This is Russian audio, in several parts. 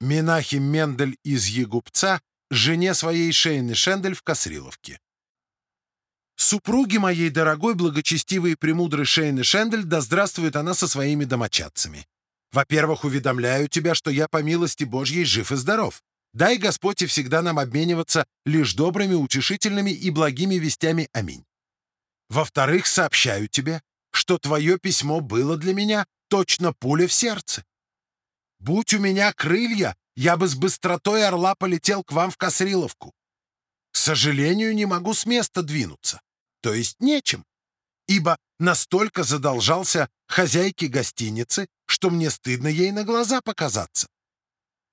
Менахим Мендель из Егупца жене своей Шейны Шендель в Косриловке. Супруги моей дорогой, благочестивой и премудрой Шейны Шендель, да здравствует она со своими домочадцами. Во-первых, уведомляю тебя, что я по милости Божьей жив и здоров. Дай Господь и всегда нам обмениваться лишь добрыми, утешительными и благими вестями. Аминь. Во-вторых, сообщаю тебе, что твое письмо было для меня точно пуля в сердце. Будь у меня крылья, я бы с быстротой орла полетел к вам в Косриловку. К сожалению, не могу с места двинуться, то есть нечем, ибо настолько задолжался хозяйке гостиницы, что мне стыдно ей на глаза показаться.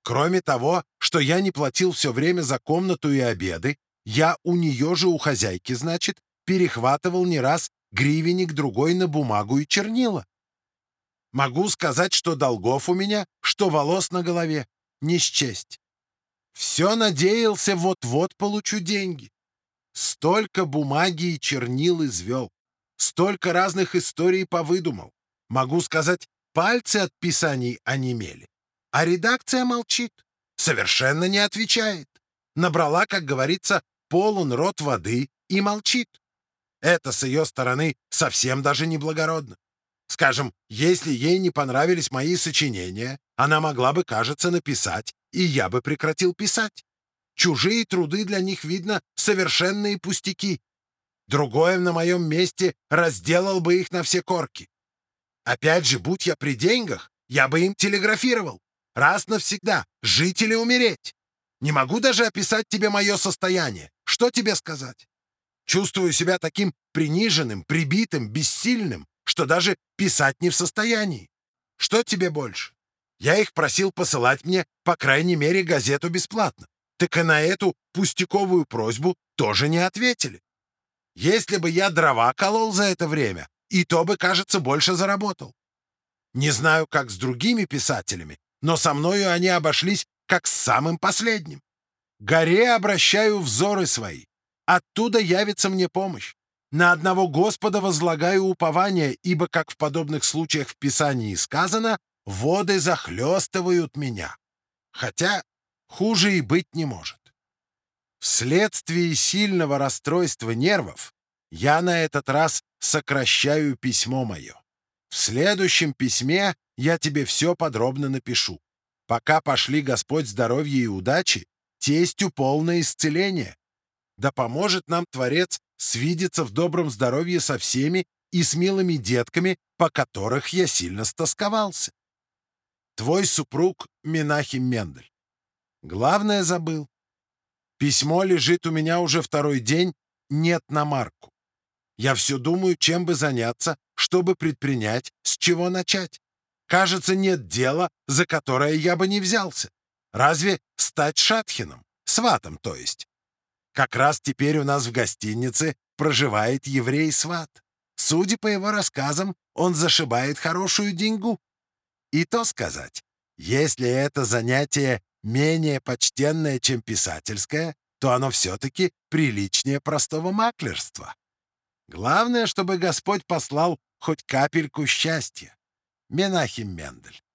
Кроме того, что я не платил все время за комнату и обеды, я у нее же, у хозяйки, значит, перехватывал не раз гривенник другой на бумагу и чернила. Могу сказать, что долгов у меня, что волос на голове, не счесть. Все надеялся, вот-вот получу деньги. Столько бумаги и чернил извел, столько разных историй повыдумал. Могу сказать, пальцы от писаний онемели. А редакция молчит, совершенно не отвечает. Набрала, как говорится, полон рот воды и молчит. Это с ее стороны совсем даже неблагородно. Скажем, если ей не понравились мои сочинения, она могла бы, кажется, написать, и я бы прекратил писать. Чужие труды для них, видно, совершенные пустяки. Другое на моем месте разделал бы их на все корки. Опять же, будь я при деньгах, я бы им телеграфировал. Раз навсегда, жить или умереть. Не могу даже описать тебе мое состояние. Что тебе сказать? Чувствую себя таким приниженным, прибитым, бессильным, что даже писать не в состоянии. Что тебе больше? Я их просил посылать мне, по крайней мере, газету бесплатно. Так и на эту пустяковую просьбу тоже не ответили. Если бы я дрова колол за это время, и то бы, кажется, больше заработал. Не знаю, как с другими писателями, но со мною они обошлись как с самым последним. Горе обращаю взоры свои. Оттуда явится мне помощь. На одного Господа возлагаю упование, ибо, как в подобных случаях в Писании сказано, воды захлестывают меня. Хотя хуже и быть не может. Вследствие сильного расстройства нервов я на этот раз сокращаю письмо мое. В следующем письме я тебе все подробно напишу. Пока пошли Господь здоровья и удачи, тестью полное исцеление. Да поможет нам Творец свидеться в добром здоровье со всеми и с милыми детками, по которых я сильно стосковался. Твой супруг Минахим Мендель. Главное забыл. Письмо лежит у меня уже второй день, нет на марку. Я все думаю, чем бы заняться, чтобы предпринять, с чего начать. Кажется, нет дела, за которое я бы не взялся. Разве стать Шатхином? Сватом, то есть. Как раз теперь у нас в гостинице проживает еврей-сват. Судя по его рассказам, он зашибает хорошую деньгу. И то сказать, если это занятие менее почтенное, чем писательское, то оно все-таки приличнее простого маклерства. Главное, чтобы Господь послал хоть капельку счастья. Менахим Мендель.